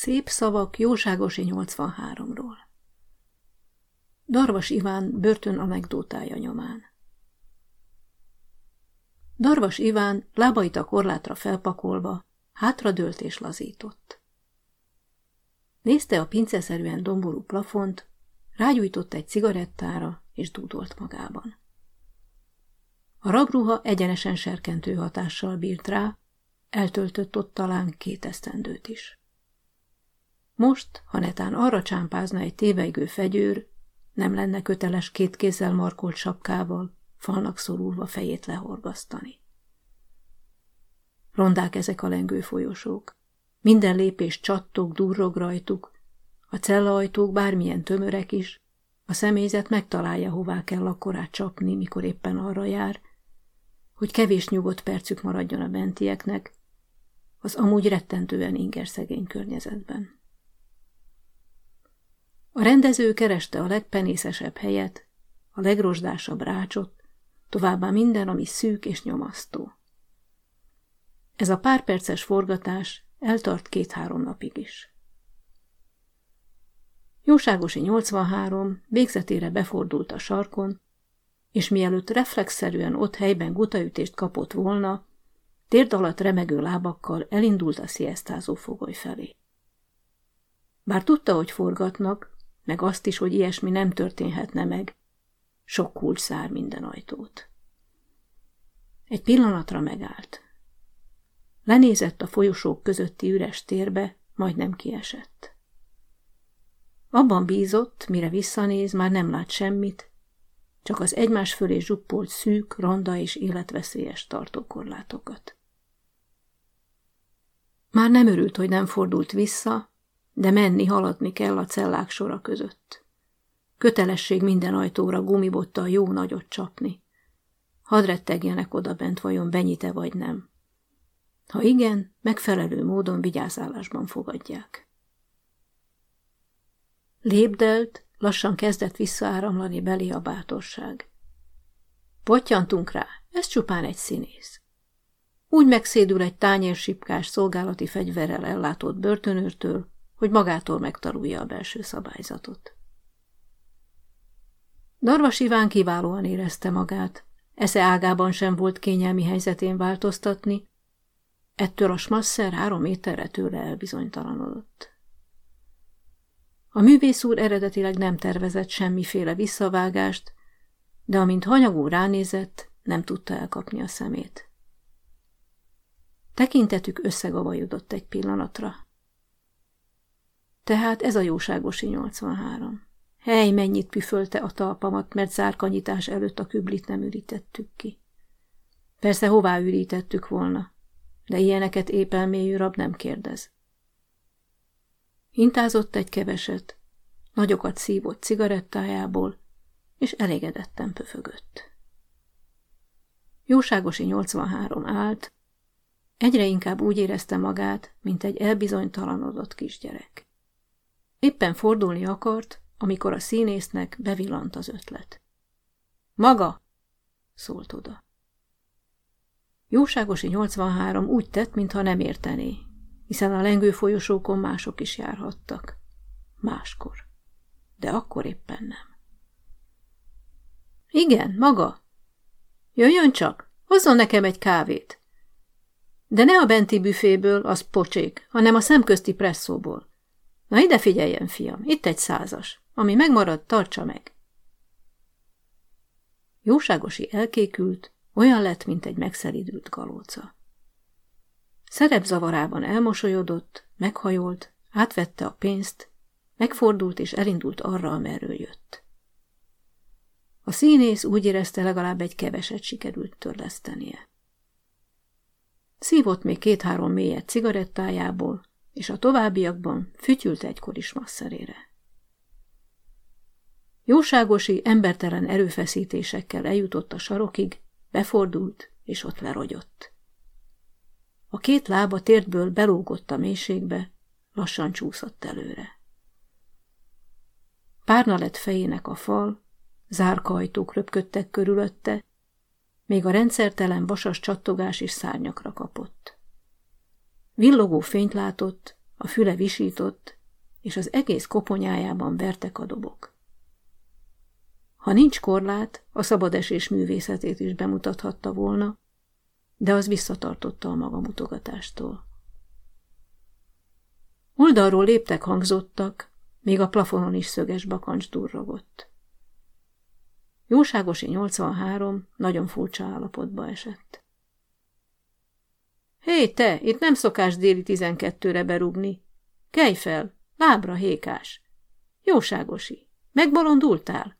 Szép szavak Jóságosi 83-ról. Darvas Iván börtön anekdótája nyomán. Darvas Iván lábait a korlátra felpakolva, hátradőlt és lazított. Nézte a pinceszerűen domború plafont, rágyújtott egy cigarettára, és dúdolt magában. A rabruha egyenesen serkentő hatással bírt rá, eltöltött ott talán két esztendőt is. Most, ha netán arra csámpázna egy tévejgő fegyőr, nem lenne köteles két kézzel markolt sapkával, falnak szorulva fejét lehorgasztani. Rondák ezek a lengő folyosók. Minden lépés csattog, durrog rajtuk, a cellaajtók bármilyen tömörek is, a személyzet megtalálja, hová kell akkorát csapni, mikor éppen arra jár, hogy kevés nyugodt percük maradjon a bentieknek, az amúgy rettentően inger szegény környezetben. A rendező kereste a legpenészesebb helyet, a legrosdásabb rácsot, továbbá minden, ami szűk és nyomasztó. Ez a pár perces forgatás eltart két-három napig is. Jóságosi 83 végzetére befordult a sarkon, és mielőtt reflexzerűen ott helyben gutaütést kapott volna, térd alatt remegő lábakkal elindult a sziesztázó fogoly felé. Bár tudta, hogy forgatnak, meg azt is, hogy ilyesmi nem történhetne meg. Sok kulcs szár minden ajtót. Egy pillanatra megállt. Lenézett a folyosók közötti üres térbe, majdnem kiesett. Abban bízott, mire visszanéz, már nem lát semmit, csak az egymás fölé zsuppolt szűk, ronda és életveszélyes tartókorlátokat. Már nem örült, hogy nem fordult vissza, de menni, haladni kell a cellák sora között. Kötelesség minden ajtóra gumibottal jó nagyot csapni. Hadd rettegjenek oda bent, vajon benyite vagy nem. Ha igen, megfelelő módon vigyázálásban fogadják. Lépdelt, lassan kezdett visszaáramlani belé a bátorság. Pottyantunk rá, ez csupán egy színész. Úgy megszédül egy tányérsipkás szolgálati fegyverrel ellátott börtönőrtől, hogy magától megtanulja a belső szabályzatot. Darvas Iván kiválóan érezte magát, esze ágában sem volt kényelmi helyzetén változtatni, ettől a smasszer három méterre tőle elbizonytalanodott. A művész úr eredetileg nem tervezett semmiféle visszavágást, de amint hanyagú ránézett, nem tudta elkapni a szemét. Tekintetük összegavajodott egy pillanatra. Tehát ez a jóságosi 83. Hely, mennyit püfölte a talpamat, mert zárkanyítás előtt a küblit nem ürítettük ki. Persze hová ürítettük volna, de ilyeneket épp rab nem kérdez. Hintázott egy keveset, nagyokat szívott cigarettájából, és elégedetten pöfögött. Jóságosi 83 állt, egyre inkább úgy érezte magát, mint egy elbizonytalanodott kisgyerek. Éppen fordulni akart, amikor a színésznek bevillant az ötlet. Maga! szólt oda. Jóságosi 83 úgy tett, mintha nem értené, hiszen a lengő folyosókon mások is járhattak. Máskor. De akkor éppen nem. Igen, maga. Jöjjön csak, hozzon nekem egy kávét. De ne a benti büféből, az pocsék, hanem a szemközti presszóból. Na ide figyeljen, fiam, itt egy százas. Ami megmarad, tartsa meg. Jóságosi elkékült, olyan lett, mint egy megszelidült galóca. zavarában elmosolyodott, meghajolt, átvette a pénzt, megfordult és elindult arra, amerről jött. A színész úgy érezte, legalább egy keveset sikerült törlesztenie. Szívott még két-három mélyet cigarettájából, és a továbbiakban fütyült egykor is masszerére. Jóságosi, embertelen erőfeszítésekkel eljutott a sarokig, befordult, és ott lerogyott. A két lába térdből belógott a mélységbe, lassan csúszott előre. Párna lett fejének a fal, zárkajtók röpködtek körülötte, még a rendszertelen vasas csattogás is szárnyakra kapott. Villogó fényt látott, A füle visított, és az egész koponyájában vertek a dobok. Ha nincs korlát, a szabadesés művészetét is bemutathatta volna, de az visszatartotta a maga mutogatástól. Oldalról léptek hangzottak, még a plafonon is szöges bakancs durrogott. Jóságosi 83 nagyon furcsa állapotba esett. Hé, te, itt nem szokás déli tizenkettőre berúgni. Kelj fel, lábra, hékás. Jóságosi, megbolondultál?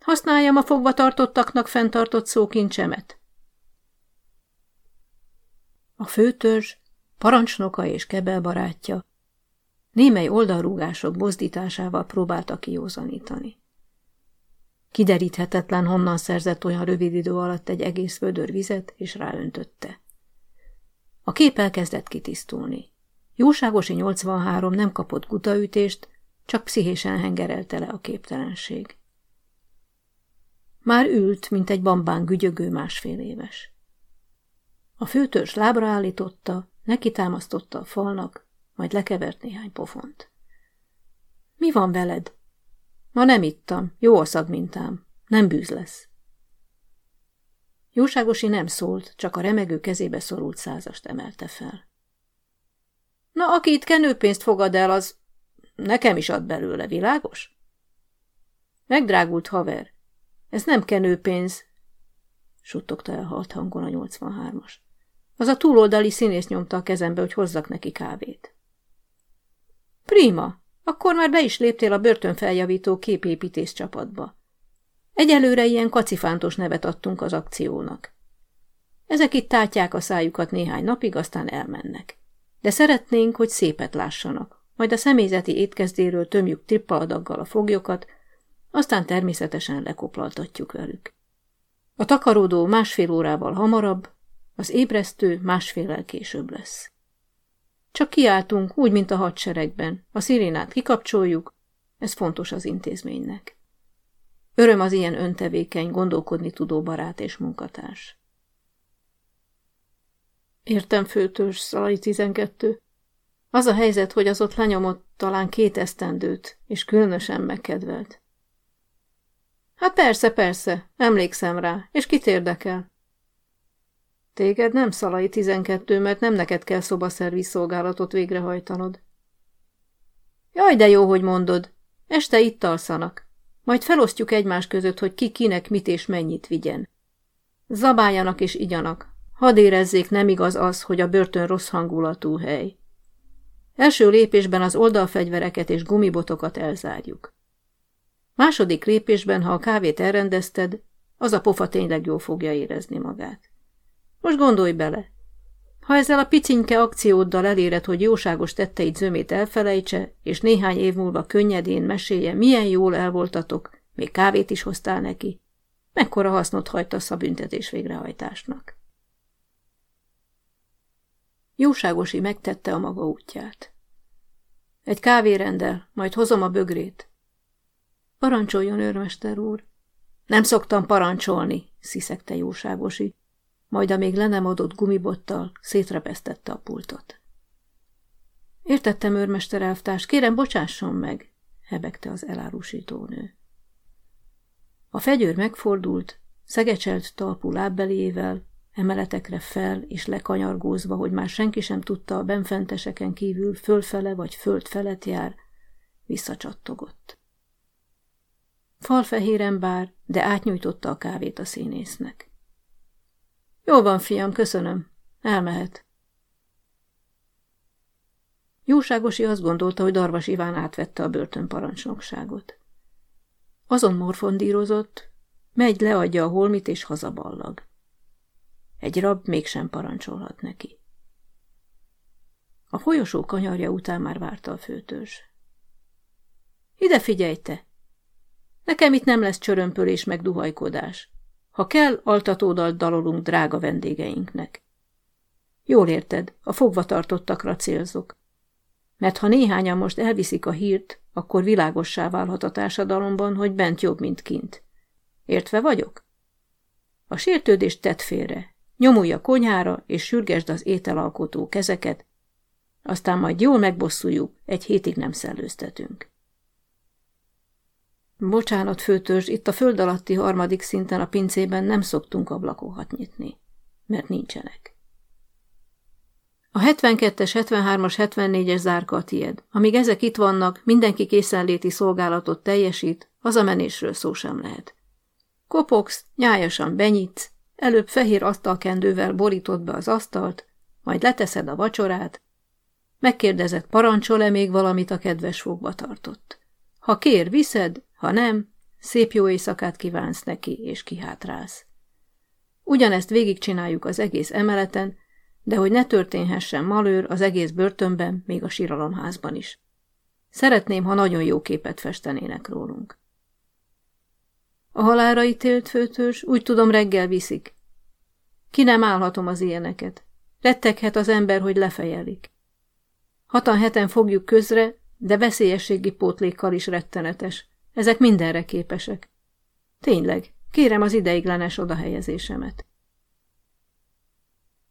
Használjam a fogva tartottaknak fenntartott szókincsemet. A főtörzs, parancsnoka és kebel barátja némely oldalrúgások bozdításával próbálta kiózanítani. Kideríthetetlen, honnan szerzett olyan rövid idő alatt egy egész vödör vizet, és ráöntötte. A kép elkezdett kitisztulni. Jóságosi 83 nem kapott gutaütést, csak pszichésen hengerelte le a képtelenség. Már ült, mint egy bambán gügyögő másfél éves. A főtörs lábra állította, neki támasztotta a falnak, majd lekevert néhány pofont. Mi van veled? Ma nem ittam, jó a szagmintám, nem bűz lesz. Jóságosi nem szólt, csak a remegő kezébe szorult százast emelte fel. Na, aki itt kenőpénzt fogad el, az nekem is ad belőle, világos? Megdrágult haver, ez nem kenőpénz, suttogta el halt hangon a 83-as. Az a túloldali színész nyomta a kezembe, hogy hozzak neki kávét. Prima, akkor már be is léptél a börtönfeljavító képépítés csapatba. Egyelőre ilyen kacifántos nevet adtunk az akciónak. Ezek itt tátják a szájukat néhány napig, aztán elmennek. De szeretnénk, hogy szépet lássanak. Majd a személyzeti étkezdéről tömjük trippaladaggal a foglyokat, aztán természetesen lekoplaltatjuk velük. A takarodó másfél órával hamarabb, az ébresztő másfélel később lesz. Csak kiáltunk, úgy, mint a hadseregben. A szirénát kikapcsoljuk, ez fontos az intézménynek. Öröm az ilyen öntevékeny, gondolkodni tudó barát és munkatárs. Értem, főtörs, Szalai 12. Az a helyzet, hogy az ott lenyomott talán két esztendőt, és különösen megkedvelt. Hát persze, persze, emlékszem rá, és kit érdekel? Téged nem Szalai 12, mert nem neked kell szobaszerviz szolgálatot végrehajtanod. Jaj, de jó, hogy mondod. Este itt alszanak. Majd felosztjuk egymás között, hogy ki kinek mit és mennyit vigyen. Zabáljanak és igyanak. Hadd érezzék, nem igaz az, hogy a börtön rossz hangulatú hely. Első lépésben az oldalfegyvereket és gumibotokat elzárjuk. Második lépésben, ha a kávét elrendezted, az a pofa tényleg jól fogja érezni magát. Most gondolj bele. Ha ezzel a picinke akcióddal eléred, hogy jóságos tetteid zömét elfelejtse, és néhány év múlva könnyedén mesélje, milyen jól elvoltatok, még kávét is hoztál neki, mekkora hasznot hagytasz a büntetés végrehajtásnak. Jóságosi megtette a maga útját. Egy kávé rendel, majd hozom a bögrét. Parancsoljon, őrmester úr. Nem szoktam parancsolni, sziszegte jóságosi, majd a még le nem adott gumibottal szétrepesztette a pultot. Értettem, őrmester elvtárs, kérem, bocsásson meg, hebegte az elárusító nő. A fegyőr megfordult, szegecselt talpú lábbeliével, emeletekre fel és lekanyargózva, hogy már senki sem tudta a benfenteseken kívül fölfele vagy föld felett jár, visszacsattogott. Falfehéren bár, de átnyújtotta a kávét a színésznek. Jó van, fiam, köszönöm. Elmehet. Jóságosi azt gondolta, hogy Darvas Iván átvette a börtönparancsnokságot. Azon morfondírozott, megy, leadja a holmit és hazaballag. Egy rab mégsem parancsolhat neki. A folyosó kanyarja után már várta a főtörzs. Ide figyelj te! Nekem itt nem lesz csörömpölés meg duhajkodás. Ha kell, altatódal dalolunk drága vendégeinknek. Jól érted, a fogvatartottakra célzok. Mert ha néhányan most elviszik a hírt, akkor világossá válhat a társadalomban, hogy bent jobb, mint kint. Értve vagyok? A sértődést tett félre. Nyomulj a konyhára, és sürgesd az ételalkotó kezeket, Aztán majd jól megbosszuljuk, egy hétig nem szellőztetünk. Bocsánat, főtörzs, itt a föld alatti harmadik szinten a pincében nem szoktunk ablakokat nyitni, mert nincsenek. A 72-es, 73-as, 74-es zárka a tied. Amíg ezek itt vannak, mindenki készenléti szolgálatot teljesít, az a menésről szó sem lehet. Kopogsz, nyájasan benyitsz, előbb fehér asztalkendővel borítod be az asztalt, majd leteszed a vacsorát, megkérdezed, parancsol-e még valamit a kedves fogva tartott. Ha kér, viszed, ha nem, szép jó éjszakát kívánsz neki, és kihátrálsz. Ugyanezt végigcsináljuk az egész emeleten, de hogy ne történhessen malőr az egész börtönben, még a síralomházban is. Szeretném, ha nagyon jó képet festenének rólunk. A halára ítélt főtörs úgy tudom reggel viszik. Ki nem állhatom az ilyeneket. Retteghet az ember, hogy lefejelik. Hatan heten fogjuk közre, de veszélyességi pótlékkal is rettenetes. Ezek mindenre képesek. Tényleg, kérem az ideiglenes odahelyezésemet.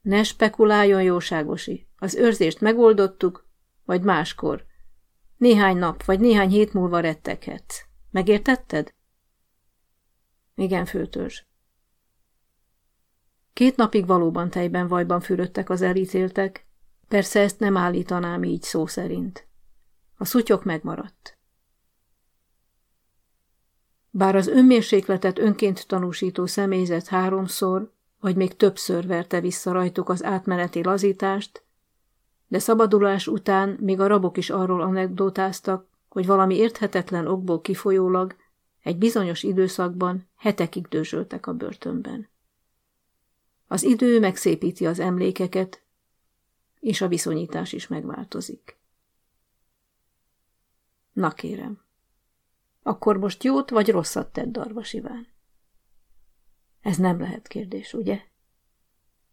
Ne spekuláljon, jóságosi. Az őrzést megoldottuk, vagy máskor. Néhány nap, vagy néhány hét múlva retteghetsz. Megértetted? Igen, főtörzs. Két napig valóban tejben vajban fürödtek az elítéltek, persze ezt nem állítanám így szó szerint. A szutyok megmaradt. Bár az önmérsékletet önként tanúsító személyzet háromszor, vagy még többször verte vissza rajtuk az átmeneti lazítást, de szabadulás után még a rabok is arról anekdotáztak, hogy valami érthetetlen okból kifolyólag egy bizonyos időszakban hetekig dőzsöltek a börtönben. Az idő megszépíti az emlékeket, és a viszonyítás is megváltozik. Na kérem, akkor most jót vagy rosszat tett Darvas Iván? Ez nem lehet kérdés, ugye?